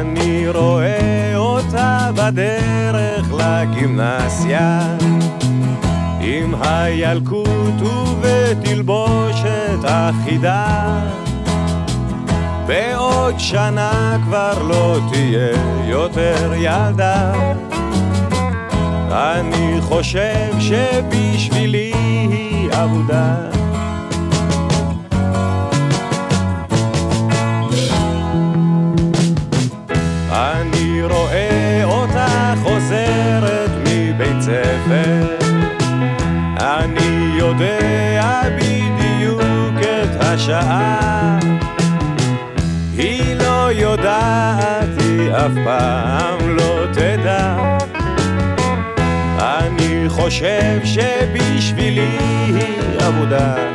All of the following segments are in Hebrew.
אני רואה אותה בדרך לגימנסיה. עם הילקוט ובתלבושת אחידה. בעוד שנה כבר לא תהיה יותר ילדה. אני חושב שבשבילי היא אבודה אני רואה אותה חוזרת מבית ספר. אני יודע בדיוק את השעה. היא לא יודעת, היא אף פעם לא תדע. אני חושב שבשבילי היא אבודה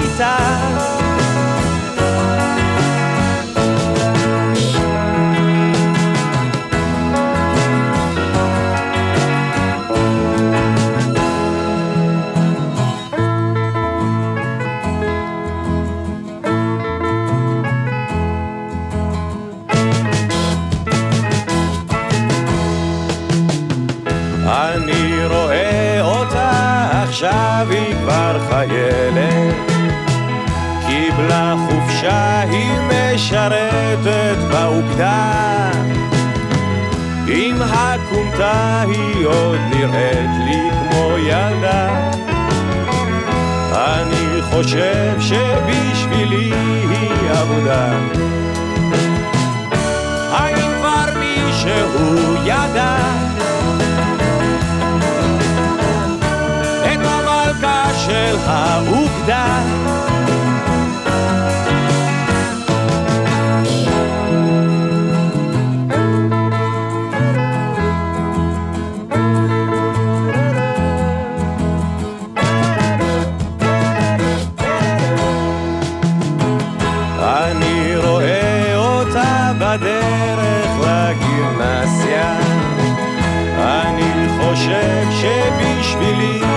הכיתה אני רואה אותה עכשיו היא כבר חיילת. קיבלה חופשה היא משרתת באוגדה. עם הכומתה היא עוד נראית לי כמו ילדה. אני חושב שבשבילי היא עבודה. האם כבר מישהו ידע האוגדה. אני רואה אותה בדרך לגימנסיה. אני חושב שבשבילי